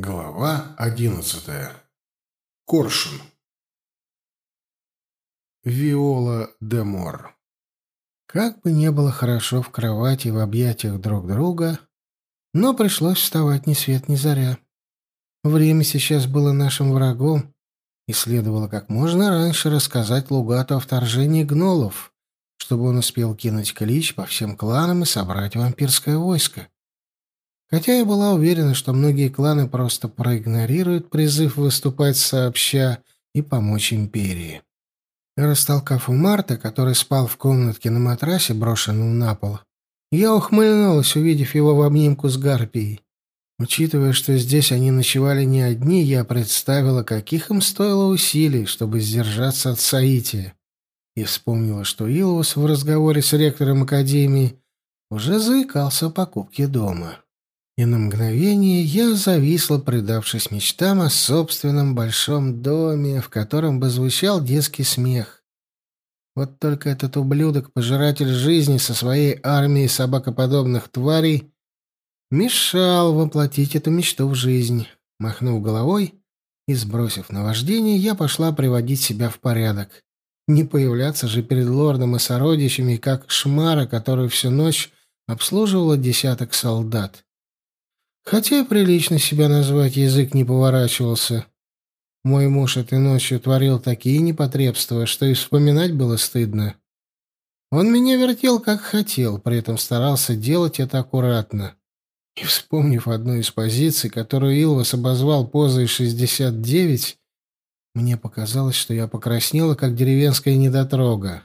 Глава одиннадцатая. Коршун. Виола де Мор. Как бы не было хорошо в кровати в объятиях друг друга, но пришлось вставать ни свет ни заря. Время сейчас было нашим врагом, и следовало как можно раньше рассказать Лугату о вторжении гнолов, чтобы он успел кинуть клич по всем кланам и собрать вампирское войско. Хотя я была уверена, что многие кланы просто проигнорируют призыв выступать сообща и помочь империи. Растолкав у Марта, который спал в комнатке на матрасе, брошенном на пол, я ухмыльнулась, увидев его в обнимку с Гарпией. Учитывая, что здесь они ночевали не одни, я представила, каких им стоило усилий, чтобы сдержаться от соития, и вспомнила, что Илвус в разговоре с ректором Академии уже заикался о покупке дома. И на мгновение я зависла, предавшись мечтам о собственном большом доме, в котором бы звучал детский смех. Вот только этот ублюдок, пожиратель жизни со своей армией собакоподобных тварей, мешал воплотить эту мечту в жизнь. Махнув головой и сбросив наваждение, я пошла приводить себя в порядок. Не появляться же перед лордом и сородичами, как шмара, которую всю ночь обслуживала десяток солдат. Хотя и прилично себя назвать язык не поворачивался. Мой муж этой ночью творил такие непотребства, что и вспоминать было стыдно. Он меня вертел как хотел, при этом старался делать это аккуратно. И вспомнив одну из позиций, которую Илвас обозвал позой 69, мне показалось, что я покраснела, как деревенская недотрога.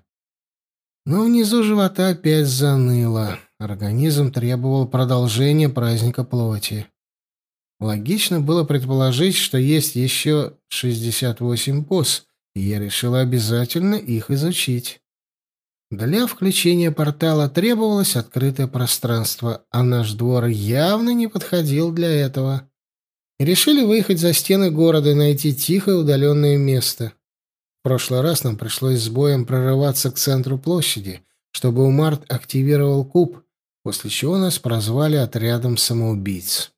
Но внизу живота опять заныло. Организм требовал продолжения праздника плоти. Логично было предположить, что есть еще 68 поз, и я решила обязательно их изучить. Для включения портала требовалось открытое пространство, а наш двор явно не подходил для этого. Решили выехать за стены города и найти тихое удаленное место. В прошлый раз нам пришлось с боем прорываться к центру площади, чтобы Умарт активировал куб, после чего нас прозвали отрядом самоубийц.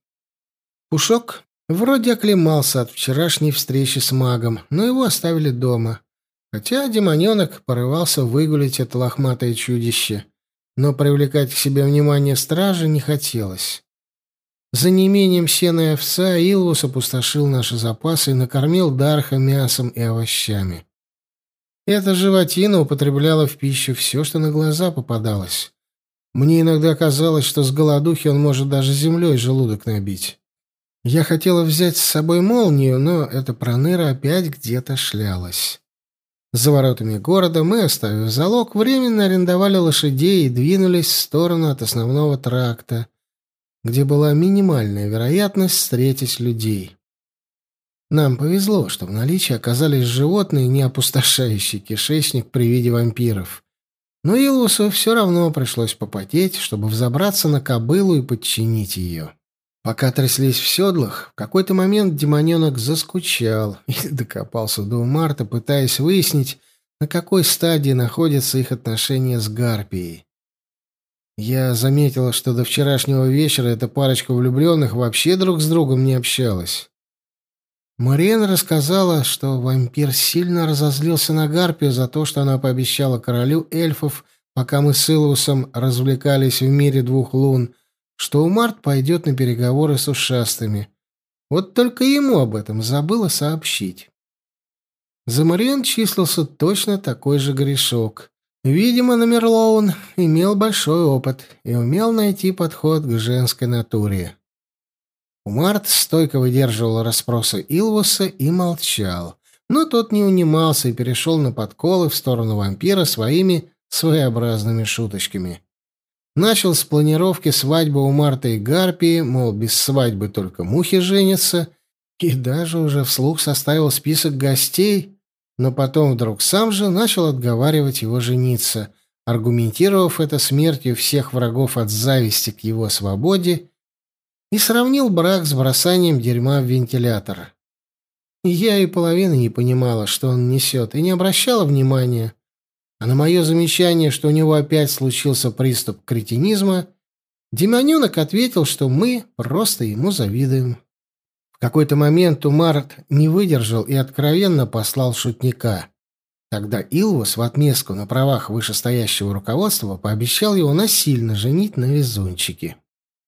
Пушок вроде оклемался от вчерашней встречи с магом, но его оставили дома. Хотя демоненок порывался выгулить это лохматое чудище, но привлекать к себе внимание стражи не хотелось. За неимением сена и овца Илвус опустошил наши запасы и накормил Дарха мясом и овощами. Эта животина употребляла в пищу все, что на глаза попадалось. Мне иногда казалось, что с голодухи он может даже землей желудок набить. Я хотела взять с собой молнию, но эта проныра опять где-то шлялась. За воротами города мы, оставив залог, временно арендовали лошадей и двинулись в сторону от основного тракта, где была минимальная вероятность встретить людей. Нам повезло, что в наличии оказались животные, не опустошающие кишечник при виде вампиров. Но Илвусу все равно пришлось попотеть, чтобы взобраться на кобылу и подчинить ее. Пока тряслись в седлах, в какой-то момент демоненок заскучал и докопался до Марта, пытаясь выяснить, на какой стадии находятся их отношения с Гарпией. Я заметила, что до вчерашнего вечера эта парочка влюбленных вообще друг с другом не общалась. Мариен рассказала, что вампир сильно разозлился на Гарпию за то, что она пообещала королю эльфов, пока мы с Илусом развлекались в мире двух лун, что Умарт пойдет на переговоры с ушастыми. Вот только ему об этом забыла сообщить. За Мариен числился точно такой же грешок. Видимо, Номерлоун имел большой опыт и умел найти подход к женской натуре. Умарт стойко выдерживал расспросы Илвуса и молчал. Но тот не унимался и перешел на подколы в сторону вампира своими своеобразными шуточками. Начал с планировки свадьбы у Марта и Гарпии, мол, без свадьбы только мухи женятся, и даже уже вслух составил список гостей, но потом вдруг сам же начал отговаривать его жениться, аргументировав это смертью всех врагов от зависти к его свободе и сравнил брак с бросанием дерьма в вентилятор. Я и половины не понимала, что он несет, и не обращала внимания. А на мое замечание, что у него опять случился приступ кретинизма, демоненок ответил, что мы просто ему завидуем. В какой-то момент Умарт не выдержал и откровенно послал шутника. Тогда Илвус в отместку на правах вышестоящего руководства пообещал его насильно женить на везунчике.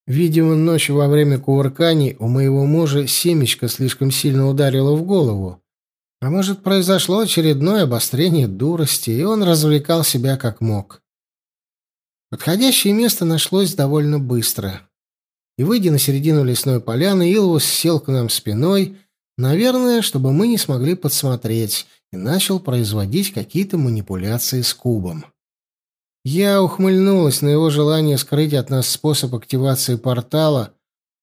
Видимо, ночью во время кувырканий у моего мужа семечко слишком сильно ударило в голову. А может, произошло очередное обострение дурости, и он развлекал себя как мог. Подходящее место нашлось довольно быстро. И, выйдя на середину лесной поляны, Илвус сел к нам спиной, наверное, чтобы мы не смогли подсмотреть, и начал производить какие-то манипуляции с кубом. Я ухмыльнулась на его желание скрыть от нас способ активации портала,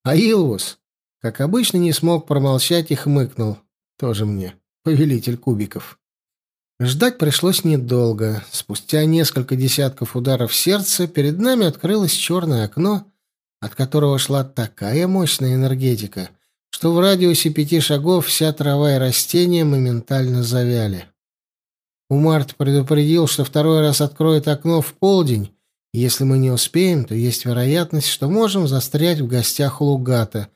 а Илвус, как обычно, не смог промолчать и хмыкнул. Тоже мне, повелитель кубиков. Ждать пришлось недолго. Спустя несколько десятков ударов сердца перед нами открылось черное окно, от которого шла такая мощная энергетика, что в радиусе пяти шагов вся трава и растения моментально завяли. Умарт предупредил, что второй раз откроет окно в полдень, если мы не успеем, то есть вероятность, что можем застрять в гостях у Лугата,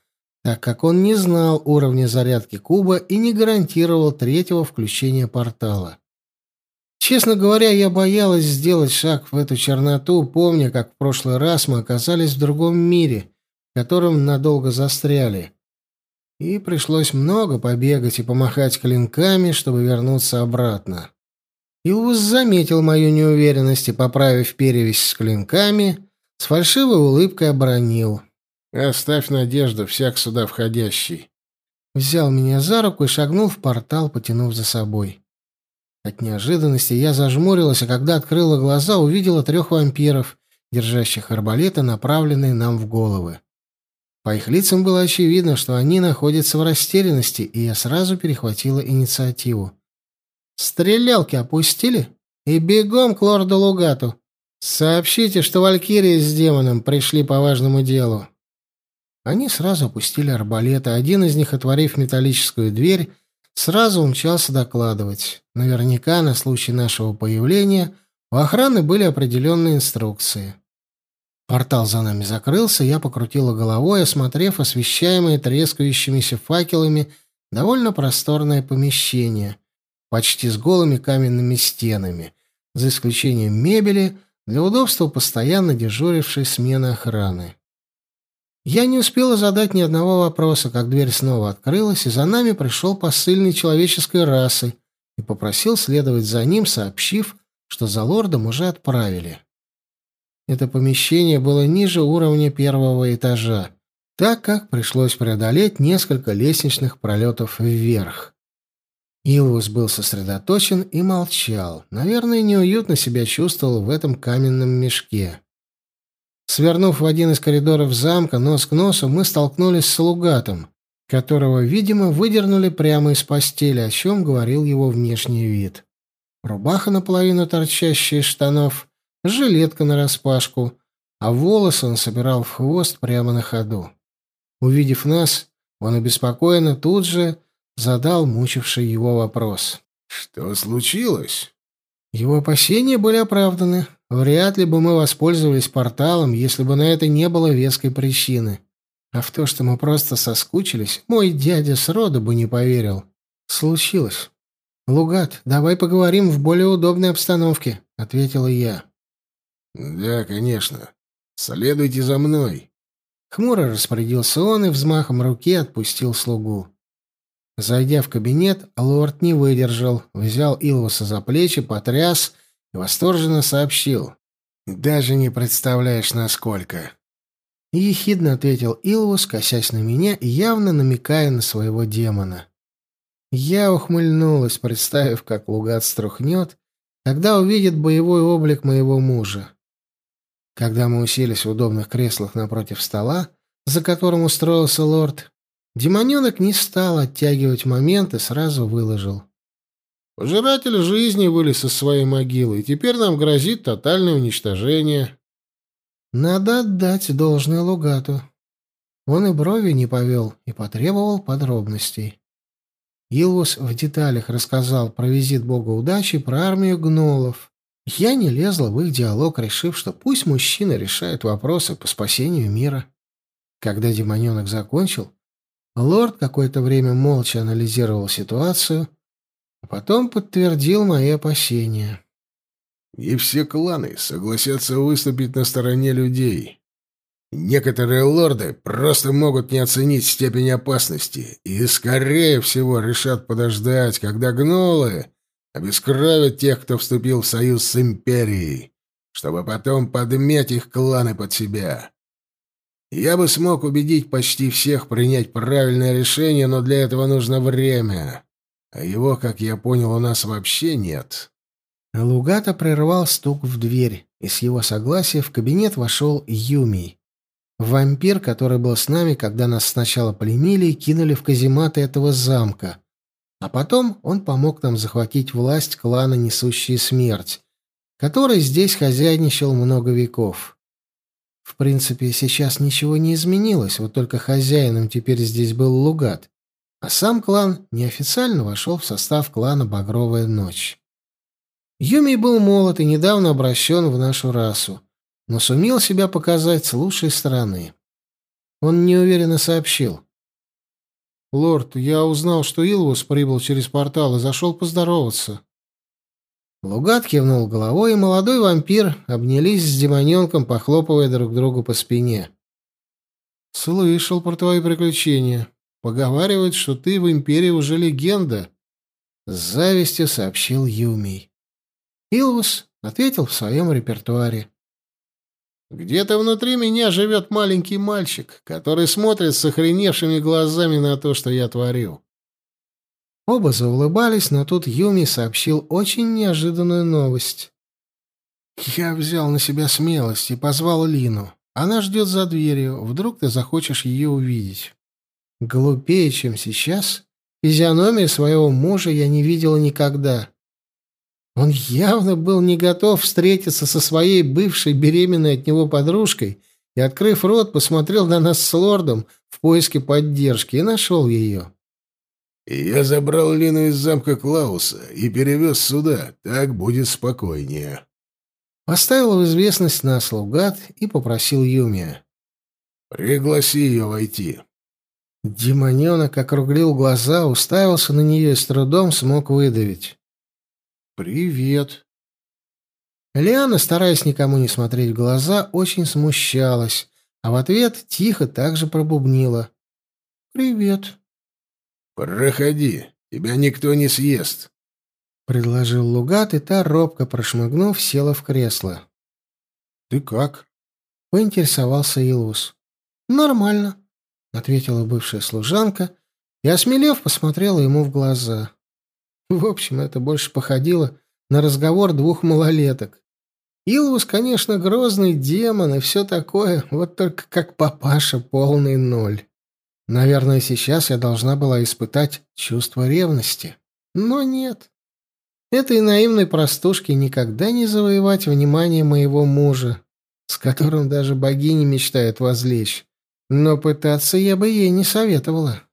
так как он не знал уровня зарядки куба и не гарантировал третьего включения портала. Честно говоря, я боялась сделать шаг в эту черноту, помня, как в прошлый раз мы оказались в другом мире, в котором надолго застряли. И пришлось много побегать и помахать клинками, чтобы вернуться обратно. Илвус заметил мою неуверенность и, поправив перевязь с клинками, с фальшивой улыбкой обронил. «Оставь надежду, всяк сюда входящий». Взял меня за руку и шагнул в портал, потянув за собой. От неожиданности я зажмурилась, а когда открыла глаза, увидела трех вампиров, держащих арбалеты, направленные нам в головы. По их лицам было очевидно, что они находятся в растерянности, и я сразу перехватила инициативу. «Стрелялки опустили? И бегом к лорду Лугату. Сообщите, что Валькирия с демоном пришли по важному делу». Они сразу опустили арбалеты, один из них, отворив металлическую дверь, Сразу умчался докладывать. Наверняка на случай нашего появления у охраны были определенные инструкции. Портал за нами закрылся, я покрутила головой, осмотрев освещаемое трескающимися факелами довольно просторное помещение, почти с голыми каменными стенами, за исключением мебели, для удобства постоянно дежурившей смены охраны. Я не успела задать ни одного вопроса, как дверь снова открылась, и за нами пришел посыльный человеческой расы и попросил следовать за ним, сообщив, что за лордом уже отправили. Это помещение было ниже уровня первого этажа, так как пришлось преодолеть несколько лестничных пролетов вверх. Илвус был сосредоточен и молчал. Наверное, неуютно себя чувствовал в этом каменном мешке. Свернув в один из коридоров замка нос к носу, мы столкнулись с слугатом, которого, видимо, выдернули прямо из постели, о чем говорил его внешний вид. Рубаха наполовину торчащая из штанов, жилетка нараспашку, а волосы он собирал в хвост прямо на ходу. Увидев нас, он обеспокоенно тут же задал мучивший его вопрос. «Что случилось?» Его опасения были оправданы. Вряд ли бы мы воспользовались порталом, если бы на это не было веской причины. А в то, что мы просто соскучились, мой дядя сроду бы не поверил. Случилось. «Лугат, давай поговорим в более удобной обстановке», — ответила я. «Да, конечно. Следуйте за мной». Хмуро распорядился он и взмахом руки отпустил слугу. Зайдя в кабинет, лорд не выдержал, взял Илвуса за плечи, потряс и восторженно сообщил. «Даже не представляешь, насколько». Ехидно ответил Илвус, косясь на меня и явно намекая на своего демона. Я ухмыльнулась, представив, как Лугат струхнет, когда увидит боевой облик моего мужа. Когда мы уселись в удобных креслах напротив стола, за которым устроился лорд, демоненок не стал оттягивать момент и сразу выложил. Пожиратель жизни вылез из своей могилы, и теперь нам грозит тотальное уничтожение. Надо отдать должное Лугату. Он и брови не повел и потребовал подробностей. Илвус в деталях рассказал про визит бога удачи про армию гнолов. Я не лезла в их диалог, решив, что пусть мужчина решает вопросы по спасению мира. Когда демоненок закончил, Лорд какое-то время молча анализировал ситуацию, а потом подтвердил мои опасения. «Не все кланы согласятся выступить на стороне людей. Некоторые лорды просто могут не оценить степень опасности и, скорее всего, решат подождать, когда гнолы обескровят тех, кто вступил в союз с Империей, чтобы потом подмять их кланы под себя. Я бы смог убедить почти всех принять правильное решение, но для этого нужно время. А его, как я понял, у нас вообще нет. Лугата прервал стук в дверь, и с его согласия в кабинет вошел Юми. Вампир, который был с нами, когда нас сначала полемили и кинули в казематы этого замка. А потом он помог нам захватить власть клана «Несущие смерть», который здесь хозяйничал много веков. Принципе, сейчас ничего не изменилось, вот только хозяином теперь здесь был Лугат, а сам клан неофициально вошел в состав клана «Багровая ночь». Юми был молод и недавно обращен в нашу расу, но сумел себя показать с лучшей стороны. Он неуверенно сообщил. «Лорд, я узнал, что Илвус прибыл через портал и зашел поздороваться. Лугат кивнул головой, и молодой вампир обнялись с демоненком, похлопывая друг другу по спине. «Слышал про твои приключения. Поговаривают, что ты в Империи уже легенда», — с завистью сообщил Юмий. Илвус ответил в своем репертуаре. «Где-то внутри меня живет маленький мальчик, который смотрит с охреневшими глазами на то, что я творю. Оба заулыбались, но тут Юми сообщил очень неожиданную новость. «Я взял на себя смелость и позвал Лину. Она ждет за дверью. Вдруг ты захочешь ее увидеть». Глупее, чем сейчас, физиономии своего мужа я не видела никогда. Он явно был не готов встретиться со своей бывшей беременной от него подружкой и, открыв рот, посмотрел на нас с лордом в поиске поддержки и нашел ее я забрал Лину из замка Клауса и перевез сюда. Так будет спокойнее. Поставил в известность нас Лугат и попросил Юмия. «Пригласи ее войти». Демоненок округлил глаза, уставился на нее и с трудом смог выдавить. «Привет». Лиана, стараясь никому не смотреть в глаза, очень смущалась, а в ответ тихо также пробубнила. «Привет». «Проходи, тебя никто не съест», — предложил Лугат, и та, робко прошмыгнув, села в кресло. «Ты как?» — поинтересовался Илвус. «Нормально», — ответила бывшая служанка, и, осмелев, посмотрела ему в глаза. В общем, это больше походило на разговор двух малолеток. Илвус, конечно, грозный демон и все такое, вот только как папаша полный ноль. Наверное, сейчас я должна была испытать чувство ревности. Но нет. Этой наивной простушке никогда не завоевать внимание моего мужа, с которым даже богини мечтают возлечь. Но пытаться я бы ей не советовала.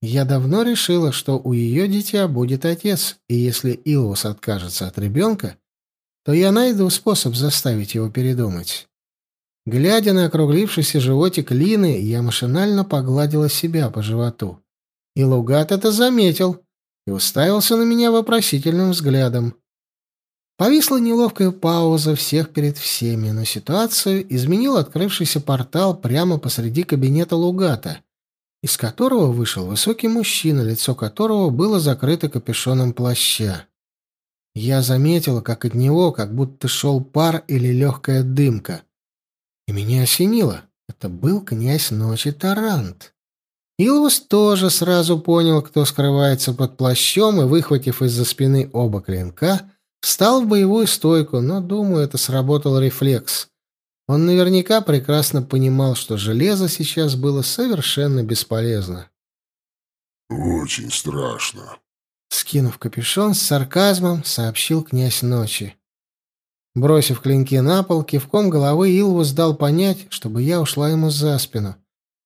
Я давно решила, что у ее дитя будет отец, и если Илвус откажется от ребенка, то я найду способ заставить его передумать. Глядя на округлившийся животик Лины, я машинально погладила себя по животу. И Лугат это заметил и уставился на меня вопросительным взглядом. Повисла неловкая пауза всех перед всеми, но ситуацию изменил открывшийся портал прямо посреди кабинета Лугата, из которого вышел высокий мужчина, лицо которого было закрыто капюшоном плаща. Я заметила, как от него как будто шел пар или легкая дымка. И меня осенило. Это был князь ночи Тарант. Илвус тоже сразу понял, кто скрывается под плащом, и, выхватив из-за спины оба клинка, встал в боевую стойку, но, думаю, это сработал рефлекс. Он наверняка прекрасно понимал, что железо сейчас было совершенно бесполезно. «Очень страшно», — скинув капюшон, с сарказмом сообщил князь ночи. Бросив клинки на пол, кивком головы Илвус дал понять, чтобы я ушла ему за спину.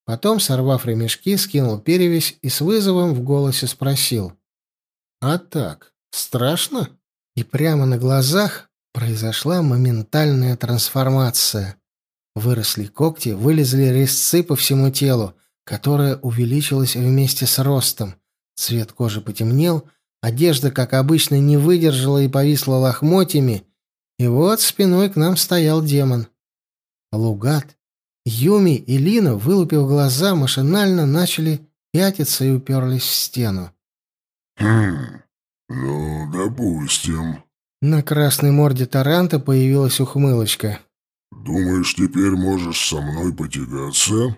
Потом, сорвав ремешки, скинул перевязь и с вызовом в голосе спросил. «А так, страшно?» И прямо на глазах произошла моментальная трансформация. Выросли когти, вылезли резцы по всему телу, которое увеличилось вместе с ростом. Цвет кожи потемнел, одежда, как обычно, не выдержала и повисла лохмотьями, и вот спиной к нам стоял демон. Лугат, Юми и Лина, вылупив глаза, машинально начали пятиться и уперлись в стену. «Хм, ну, допустим». На красной морде Таранта появилась ухмылочка. «Думаешь, теперь можешь со мной потягаться?»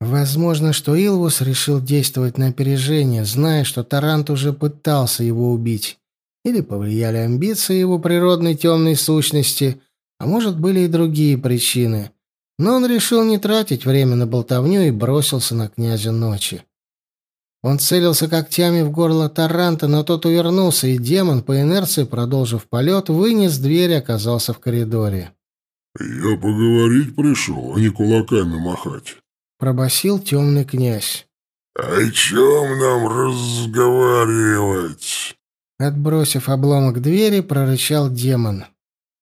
Возможно, что Илвус решил действовать на опережение, зная, что Тарант уже пытался его убить. Или повлияли амбиции его природной темной сущности, а может, были и другие причины. Но он решил не тратить время на болтовню и бросился на князя ночи. Он целился когтями в горло Таранта, но тот увернулся, и демон, по инерции продолжив полет, вынес дверь и оказался в коридоре. «Я поговорить пришел, а не кулаками махать», — пробасил темный князь. «О чем нам разговаривать?» Отбросив обломок двери, прорычал демон.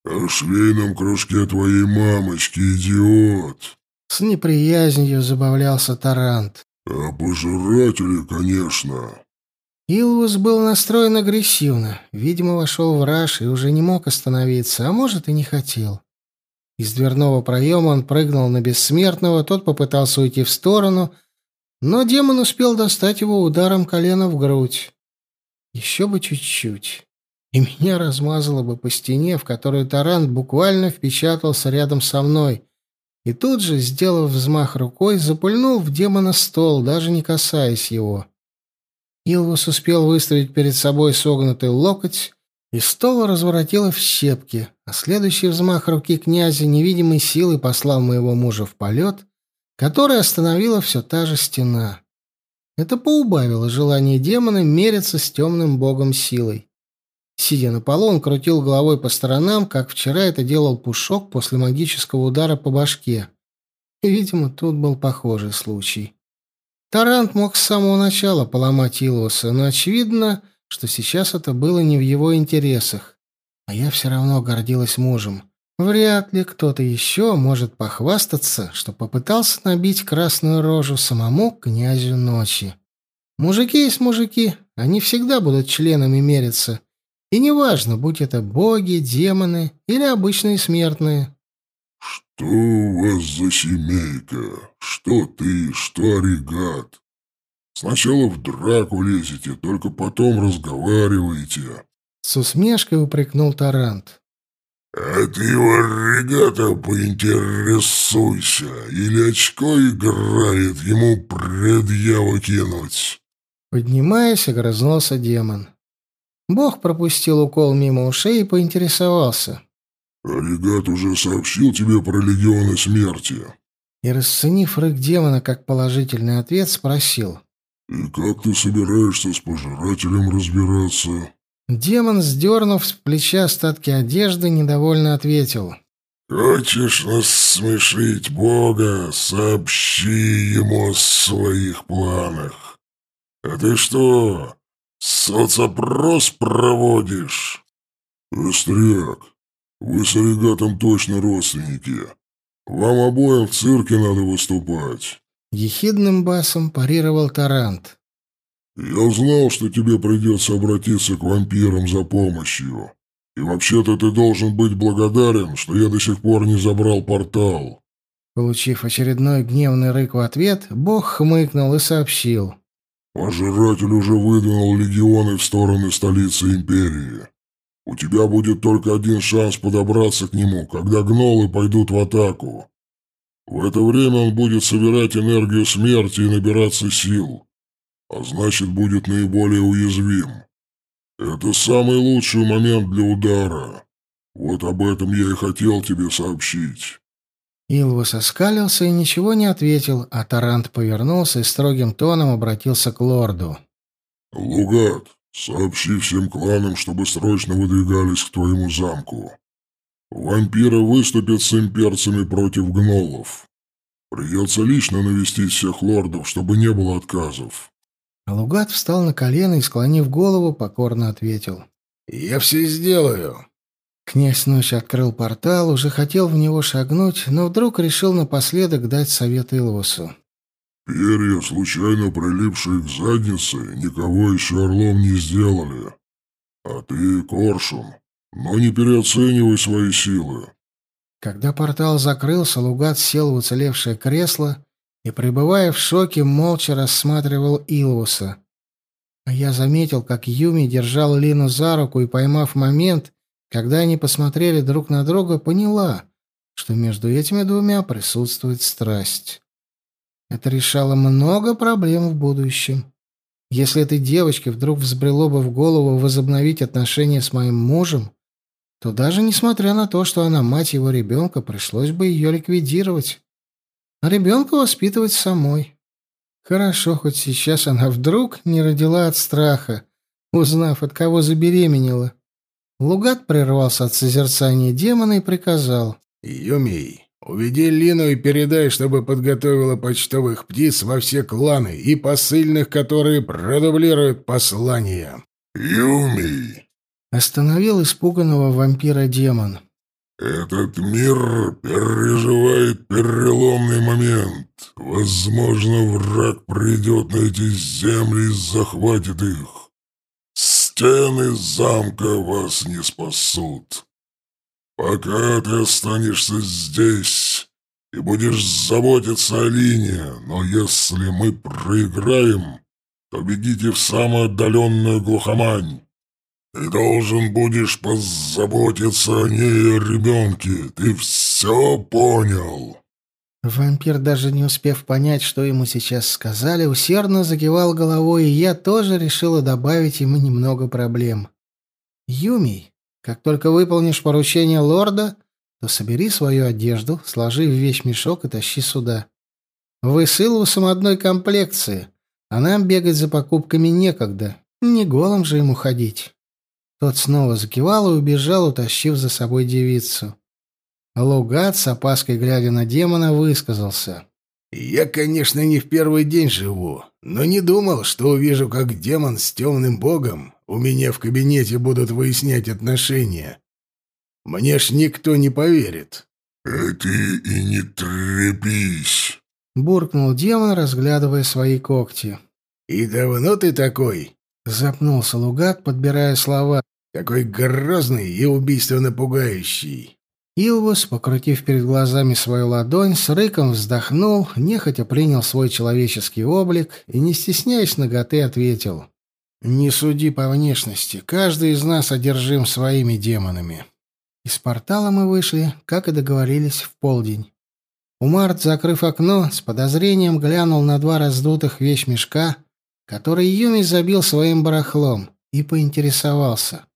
«О швейном кружке твоей мамочки, идиот!» С неприязнью забавлялся Тарант. «О пожирателе, конечно!» Илвус был настроен агрессивно. Видимо, вошел в раж и уже не мог остановиться, а может и не хотел. Из дверного проема он прыгнул на бессмертного, тот попытался уйти в сторону, но демон успел достать его ударом колена в грудь. Еще бы чуть-чуть. И меня размазало бы по стене, в которую тарант буквально впечатался рядом со мной. И тут же, сделав взмах рукой, запульнул в демона стол, даже не касаясь его. Илвус успел выставить перед собой согнутый локоть, и стол разворотило в щепки, а следующий взмах руки князя невидимой силой послал моего мужа в полет, который остановила все та же стена. Это поубавило желание демона мериться с темным богом силой. Сидя на полу, он крутил головой по сторонам, как вчера это делал Пушок после магического удара по башке. Видимо, тут был похожий случай. Тарант мог с самого начала поломать Илвуса, но очевидно, что сейчас это было не в его интересах. А я все равно гордилась мужем. Вряд ли кто-то еще может похвастаться, что попытался набить красную рожу самому князю ночи. Мужики есть мужики, они всегда будут членами мериться. И неважно, будь это боги, демоны или обычные смертные. «Что у вас за семейка? Что ты, что Оригат? Сначала в драку лезете, только потом разговариваете». С усмешкой упрекнул Тарант. «А ты его регата поинтересуйся, или очко играет, ему предъяву кинуть». Поднимаясь, огрызнулся демон. Бог пропустил укол мимо ушей и поинтересовался. «Регат уже сообщил тебе про легионы смерти?» И, расценив рык демона как положительный ответ, спросил. «И как ты собираешься с пожирателем разбираться?» Демон, сдернув с плеча остатки одежды, недовольно ответил. «Хочешь рассмешить Бога? Сообщи ему о своих планах. А ты что, соцопрос проводишь?» «Остряк, вы с Оригатом точно родственники. Вам обоим в цирке надо выступать». Ехидным басом парировал Тарант. «Я знал, что тебе придется обратиться к вампирам за помощью. И вообще-то ты должен быть благодарен, что я до сих пор не забрал портал». Получив очередной гневный рык в ответ, бог хмыкнул и сообщил. «Пожиратель уже выдвинул легионы в стороны столицы Империи. У тебя будет только один шанс подобраться к нему, когда гнолы пойдут в атаку. В это время он будет собирать энергию смерти и набираться сил а значит, будет наиболее уязвим. Это самый лучший момент для удара. Вот об этом я и хотел тебе сообщить». Илвус оскалился и ничего не ответил, а Тарант повернулся и строгим тоном обратился к лорду. «Лугат, сообщи всем кланам, чтобы срочно выдвигались к твоему замку. Вампиры выступят с имперцами против гнолов. Придется лично навестить всех лордов, чтобы не было отказов. Лугат встал на колено и, склонив голову, покорно ответил. «Я все сделаю». Князь ночи открыл портал, уже хотел в него шагнуть, но вдруг решил напоследок дать совет Илвусу. Перья, случайно прилипшие к заднице, никого еще орлом не сделали. А ты коршун, но не переоценивай свои силы. Когда портал закрылся, Лугат сел в уцелевшее кресло и, пребывая в шоке, молча рассматривал Илвуса. А я заметил, как Юми держал Лину за руку и, поймав момент, когда они посмотрели друг на друга, поняла, что между этими двумя присутствует страсть. Это решало много проблем в будущем. Если этой девочке вдруг взбрело бы в голову возобновить отношения с моим мужем, то даже несмотря на то, что она мать его ребенка, пришлось бы ее ликвидировать. А ребенка воспитывать самой. Хорошо, хоть сейчас она вдруг не родила от страха, узнав, от кого забеременела. Лугат прервался от созерцания демона и приказал. «Юмей, Уведи Лину и передай, чтобы подготовила почтовых птиц во все кланы и посыльных, которые продублируют послания. Юми! Остановил испуганного вампира демон. Этот мир переживает переломный момент. Возможно, враг придет на эти земли и захватит их. Стены замка вас не спасут. «Пока ты останешься здесь и будешь заботиться о Лине, но если мы проиграем, то бегите в самую отдаленную глухомань. Ты должен будешь позаботиться о ней о ребенке. Ты все понял?» Вампир, даже не успев понять, что ему сейчас сказали, усердно закивал головой, и я тоже решила добавить ему немного проблем. «Юмий, как только выполнишь поручение лорда, то собери свою одежду, сложи в вещмешок и тащи сюда. Вы с Илвусом одной комплекции, а нам бегать за покупками некогда. Не голым же ему ходить. Тот снова закивал и убежал, утащив за собой девицу. Лугат, с опаской глядя на демона, высказался. «Я, конечно, не в первый день живу, но не думал, что увижу, как демон с темным богом у меня в кабинете будут выяснять отношения. Мне ж никто не поверит. — А ты и не трепись, — буркнул демон, разглядывая свои когти. — И давно ты такой? — запнулся Лугат, подбирая слова. — Такой грозный и убийственно пугающий. Илвус, покрутив перед глазами свою ладонь, с рыком вздохнул, нехотя принял свой человеческий облик и, не стесняясь ноготы, ответил. «Не суди по внешности. Каждый из нас одержим своими демонами». Из портала мы вышли, как и договорились, в полдень. Умарт, закрыв окно, с подозрением глянул на два раздутых вещмешка, которые Юми забил своим барахлом, и поинтересовался.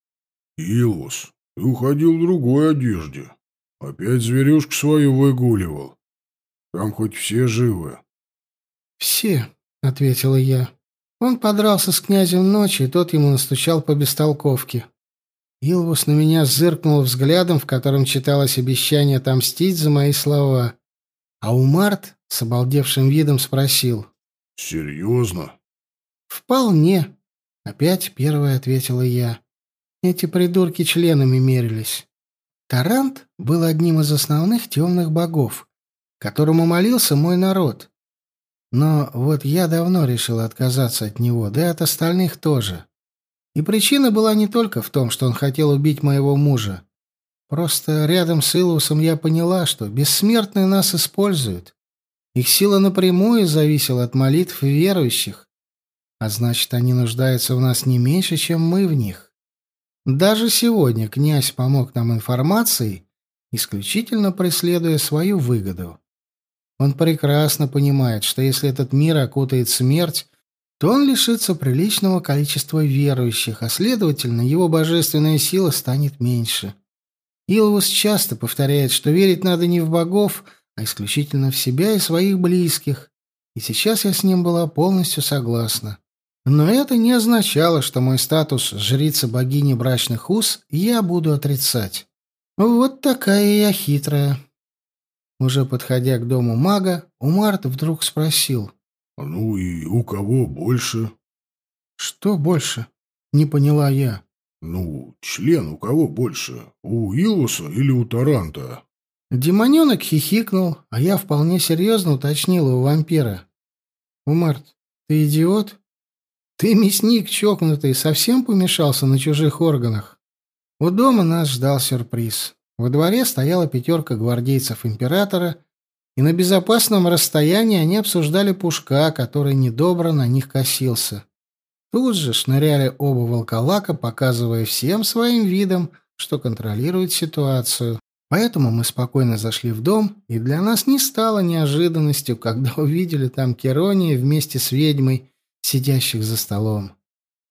«Илус, ты уходил в другой одежде. Опять зверюшку свою выгуливал. Там хоть все живы?» «Все», — ответила я. Он подрался с князем ночи, и тот ему настучал по бестолковке. Илвус на меня зыркнул взглядом, в котором читалось обещание отомстить за мои слова. А Умарт с обалдевшим видом спросил. «Серьезно?» «Вполне», — опять первая ответила я. Эти придурки членами мерились. Тарант был одним из основных темных богов, которому молился мой народ. Но вот я давно решил отказаться от него, да и от остальных тоже. И причина была не только в том, что он хотел убить моего мужа. Просто рядом с Илусом я поняла, что бессмертные нас используют. Их сила напрямую зависела от молитв верующих. А значит, они нуждаются в нас не меньше, чем мы в них. Даже сегодня князь помог нам информацией, исключительно преследуя свою выгоду. Он прекрасно понимает, что если этот мир окутает смерть, то он лишится приличного количества верующих, а следовательно, его божественная сила станет меньше. Илвус часто повторяет, что верить надо не в богов, а исключительно в себя и своих близких. И сейчас я с ним была полностью согласна. Но это не означало, что мой статус жрицы богини брачных уз я буду отрицать. Вот такая я хитрая. Уже подходя к дому мага, Умарт вдруг спросил. «А «Ну и у кого больше?» «Что больше?» — не поняла я. «Ну, член у кого больше? У Илуса или у Таранта?» Демоненок хихикнул, а я вполне серьезно уточнила у вампира. Умарт, ты идиот? Ты мясник чокнутый, совсем помешался на чужих органах. У дома нас ждал сюрприз. Во дворе стояла пятерка гвардейцев императора, и на безопасном расстоянии они обсуждали Пушка, который недобро на них косился. Тут же шныряли оба волколака, показывая всем своим видом, что контролируют ситуацию. Поэтому мы спокойно зашли в дом, и для нас не стало неожиданностью, когда увидели там Керония вместе с ведьмой, сидящих за столом.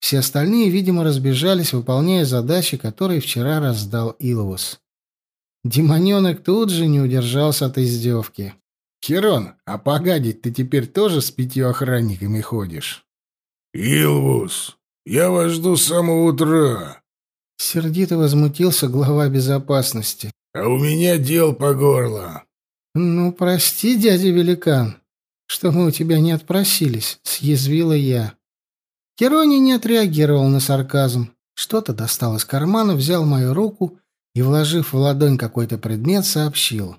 Все остальные, видимо, разбежались, выполняя задачи, которые вчера раздал Илвус. Демоненок тут же не удержался от издевки. «Херон, а погадить ты теперь тоже с пятью охранниками ходишь?» «Илвус, я вас жду с самого утра!» Сердито возмутился глава безопасности. «А у меня дел по горло!» «Ну, прости, дядя великан, что мы у тебя не отпросились», — съязвила я. Керони не отреагировал на сарказм. Что-то достал из кармана, взял мою руку и, вложив в ладонь какой-то предмет, сообщил.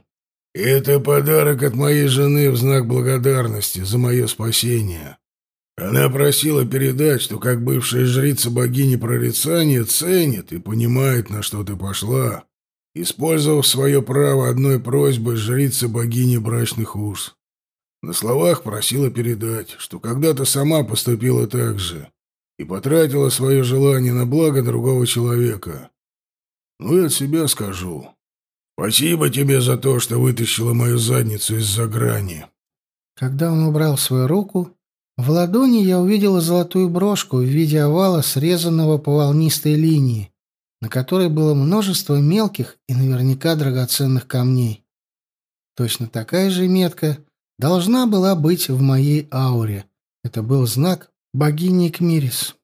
«Это подарок от моей жены в знак благодарности за мое спасение. Она просила передать, что как бывшая жрица богини прорицания ценит и понимает, на что ты пошла, использовав свое право одной просьбой жрицы богини брачных уз. На словах просила передать, что когда-то сама поступила так же и потратила свое желание на благо другого человека. Ну и от себя скажу. Спасибо тебе за то, что вытащила мою задницу из-за грани. Когда он убрал свою руку, в ладони я увидела золотую брошку в виде овала, срезанного по волнистой линии, на которой было множество мелких и наверняка драгоценных камней. Точно такая же метка должна была быть в моей ауре. Это был знак богини Кмирис.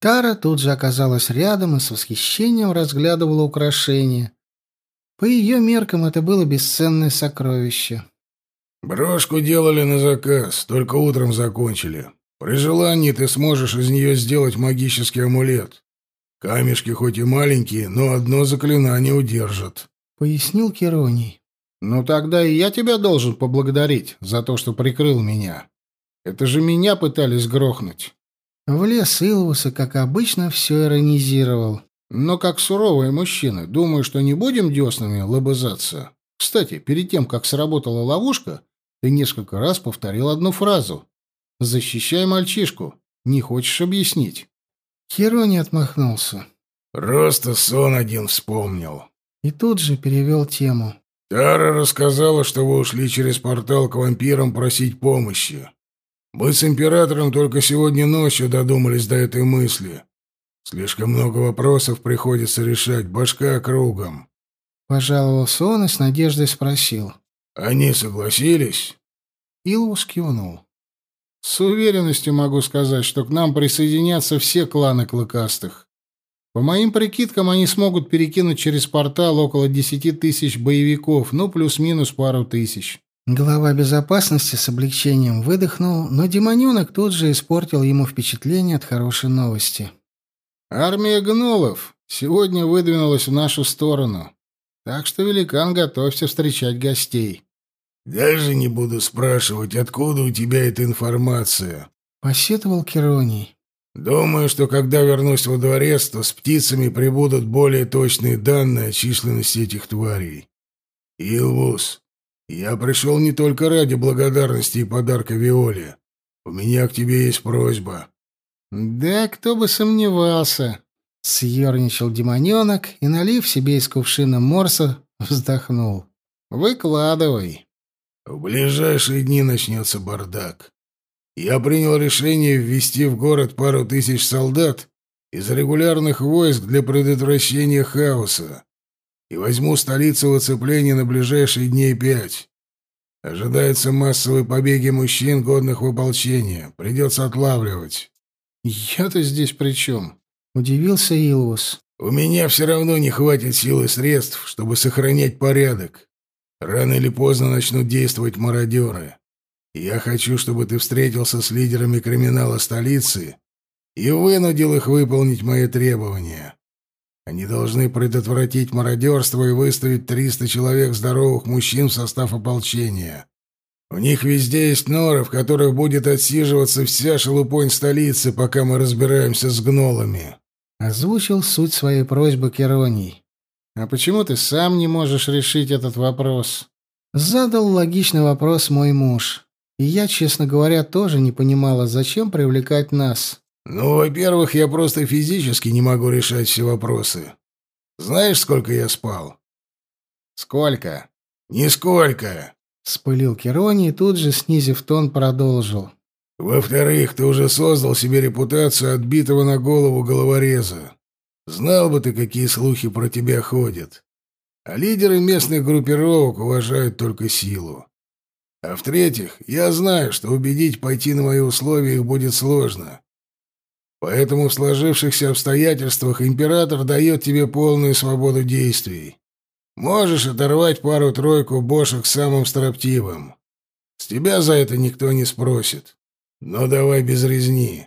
Тара тут же оказалась рядом и с восхищением разглядывала украшение. По ее меркам это было бесценное сокровище. «Брошку делали на заказ, только утром закончили. При желании ты сможешь из нее сделать магический амулет. Камешки хоть и маленькие, но одно заклинание удержат», — пояснил Кероний. «Ну тогда и я тебя должен поблагодарить за то, что прикрыл меня. Это же меня пытались грохнуть». В лес Илвуса, как обычно, все иронизировал. Но как суровые мужчины, думаю, что не будем деснами лобызаться. Кстати, перед тем, как сработала ловушка, ты несколько раз повторил одну фразу. «Защищай мальчишку. Не хочешь объяснить?» Херо не отмахнулся. «Просто сон один вспомнил». И тут же перевел тему. «Тара рассказала, что вы ушли через портал к вампирам просить помощи. Мы с императором только сегодня ночью додумались до этой мысли. Слишком много вопросов приходится решать, башка кругом». Пожаловался он и с надеждой спросил. «Они согласились?» Илвус кивнул. «С уверенностью могу сказать, что к нам присоединятся все кланы клыкастых. По моим прикидкам, они смогут перекинуть через портал около десяти тысяч боевиков, ну, плюс-минус пару тысяч». Глава безопасности с облегчением выдохнул, но демоненок тут же испортил ему впечатление от хорошей новости. «Армия гнолов сегодня выдвинулась в нашу сторону. Так что, великан, готовься встречать гостей. Даже не буду спрашивать, откуда у тебя эта информация. Посетовал Кероний. Думаю, что когда вернусь во дворец, то с птицами прибудут более точные данные о численности этих тварей. Илвус, я пришел не только ради благодарности и подарка Виоле. У меня к тебе есть просьба. Да кто бы сомневался, Съерничал демоненок и, налив себе из кувшина морса, вздохнул. «Выкладывай». «В ближайшие дни начнется бардак. Я принял решение ввести в город пару тысяч солдат из регулярных войск для предотвращения хаоса и возьму столицу в оцепление на ближайшие дней пять. Ожидаются массовые побеги мужчин, годных в ополчение. Придется отлавливать». «Я-то здесь при чем?» Удивился Илвус. «У меня все равно не хватит сил и средств, чтобы сохранять порядок. Рано или поздно начнут действовать мародеры. Я хочу, чтобы ты встретился с лидерами криминала столицы и вынудил их выполнить мои требования. Они должны предотвратить мародерство и выставить 300 человек здоровых мужчин в состав ополчения. У них везде есть норы, в которых будет отсиживаться вся шелупонь столицы, пока мы разбираемся с гнолами. Озвучил суть своей просьбы Кероний. «А почему ты сам не можешь решить этот вопрос?» Задал логичный вопрос мой муж. И я, честно говоря, тоже не понимала, зачем привлекать нас. «Ну, во-первых, я просто физически не могу решать все вопросы. Знаешь, сколько я спал?» «Сколько?» «Нисколько!» — спылил Керони и тут же, снизив тон, продолжил. «Во-вторых, ты уже создал себе репутацию отбитого на голову головореза. Знал бы ты, какие слухи про тебя ходят. А лидеры местных группировок уважают только силу. А в-третьих, я знаю, что убедить пойти на мои условия их будет сложно. Поэтому в сложившихся обстоятельствах император дает тебе полную свободу действий. Можешь оторвать пару-тройку бошек самым строптивым. С тебя за это никто не спросит. Но давай без резни.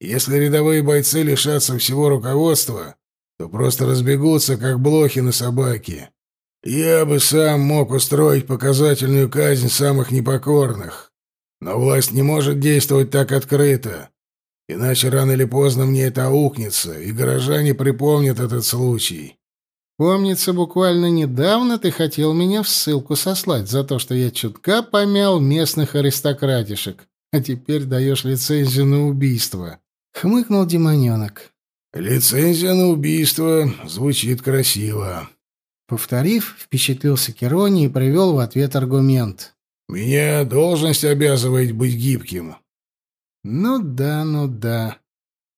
Если рядовые бойцы лишатся всего руководства, то просто разбегутся, как блохи на собаке. Я бы сам мог устроить показательную казнь самых непокорных. Но власть не может действовать так открыто. Иначе рано или поздно мне это аукнется, и горожане припомнят этот случай. Помнится, буквально недавно ты хотел меня в ссылку сослать за то, что я чутка помял местных аристократишек, а теперь даешь лицензию на убийство. Хмыкнул демоненок. Лицензия на убийство звучит красиво. Повторив, впечатлился Керони и привел в ответ аргумент. «Меня должность обязывает быть гибким». «Ну да, ну да.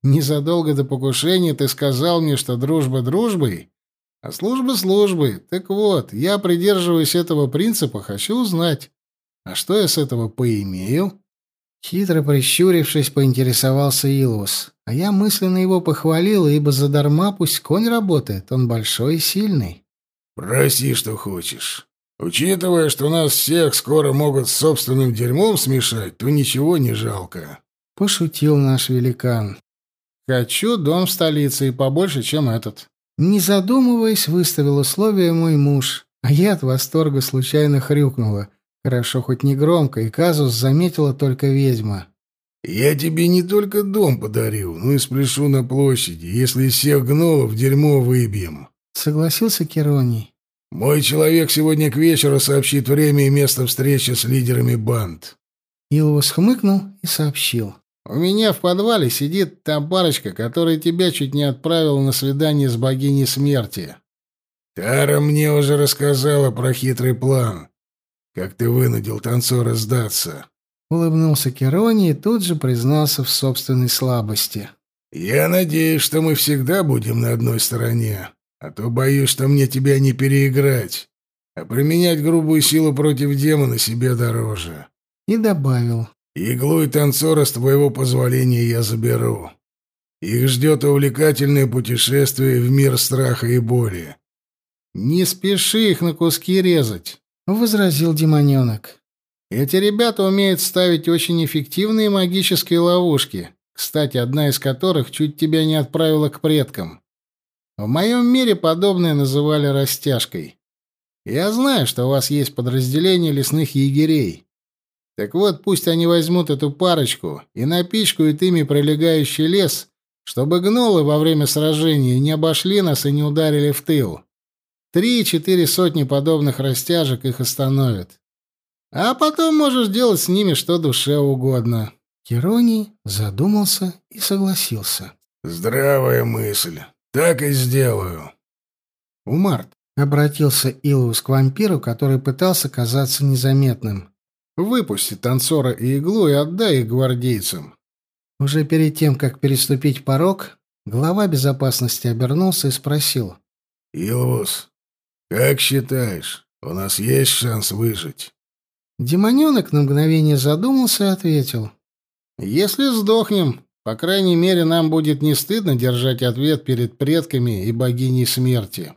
Незадолго до покушения ты сказал мне, что дружба дружбой, а служба службой. Так вот, я придерживаюсь этого принципа, хочу узнать, а что я с этого поимею?» Хитро прищурившись, поинтересовался Илус, а я мысленно его похвалил, ибо задарма пусть конь работает, он большой и сильный. «Проси, что хочешь. Учитывая, что нас всех скоро могут с собственным дерьмом смешать, то ничего не жалко». Пошутил наш великан. «Хочу дом в столице и побольше, чем этот». Не задумываясь, выставил условия мой муж, а я от восторга случайно хрюкнула. Хорошо, хоть не громко, и казус заметила только ведьма. «Я тебе не только дом подарил, но и спляшу на площади, если из всех гнолов дерьмо выбьем», — согласился Кероний. «Мой человек сегодня к вечеру сообщит время и место встречи с лидерами банд». Илвус хмыкнул и сообщил. У меня в подвале сидит та парочка, которая тебя чуть не отправила на свидание с богиней смерти. Тара мне уже рассказала про хитрый план. Как ты вынудил танцора сдаться. Улыбнулся Керони и тут же признался в собственной слабости. Я надеюсь, что мы всегда будем на одной стороне, а то боюсь, что мне тебя не переиграть, а применять грубую силу против демона себе дороже. И добавил. Иглу и танцора с твоего позволения я заберу. Их ждет увлекательное путешествие в мир страха и боли. Не спеши их на куски резать, возразил демоненок. Эти ребята умеют ставить очень эффективные магические ловушки, кстати, одна из которых чуть тебя не отправила к предкам. В моем мире подобное называли растяжкой. Я знаю, что у вас есть подразделение лесных егерей. Так вот, пусть они возьмут эту парочку и напичкают ими прилегающий лес, чтобы гнолы во время сражения не обошли нас и не ударили в тыл. Три-четыре сотни подобных растяжек их остановят. А потом можешь делать с ними что душе угодно. Кероний задумался и согласился. «Здравая мысль. Так и сделаю». «Умарт», — обратился Илус к вампиру, который пытался казаться незаметным. Выпусти танцора и иглу и отдай их гвардейцам. Уже перед тем, как переступить порог, глава безопасности обернулся и спросил. «Илвус, как считаешь, у нас есть шанс выжить?» Демоненок на мгновение задумался и ответил. «Если сдохнем, по крайней мере, нам будет не стыдно держать ответ перед предками и богиней смерти».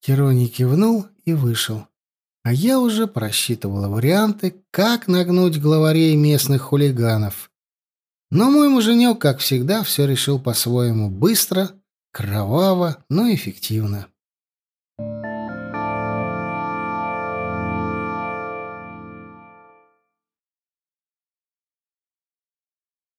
Кероний кивнул и вышел. А я уже просчитывала варианты, как нагнуть главарей местных хулиганов. Но мой муженек, как всегда, все решил по-своему быстро, кроваво, но эффективно. Thank you.